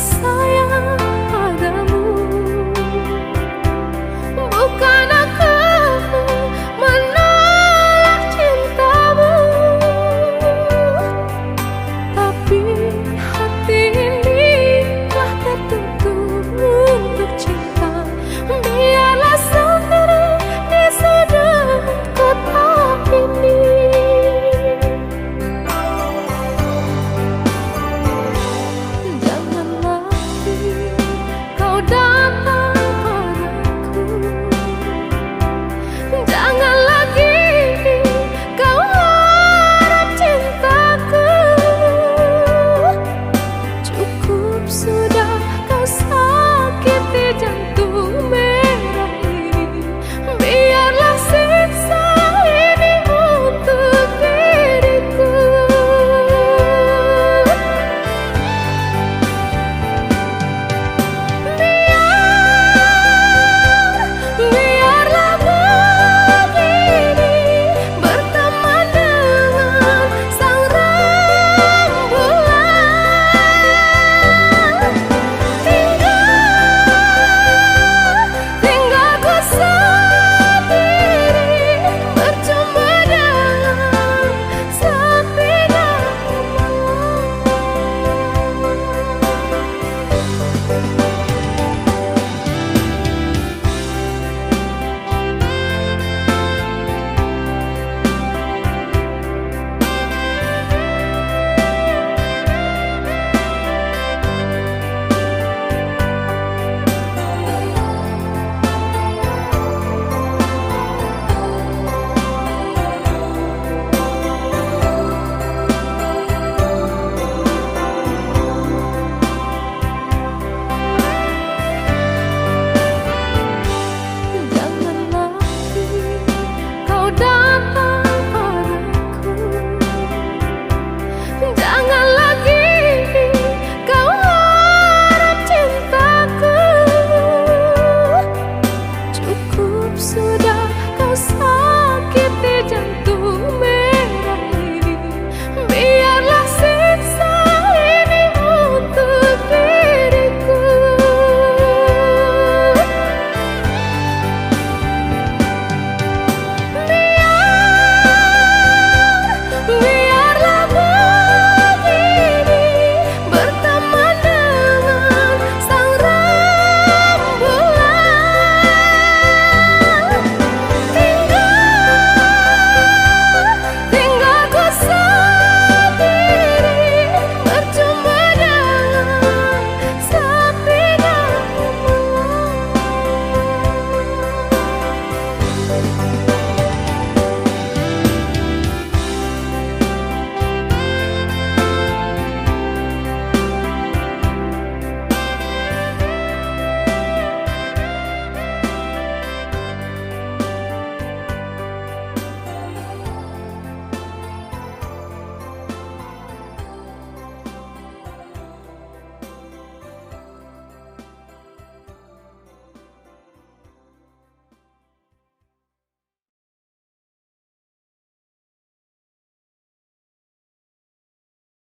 sayang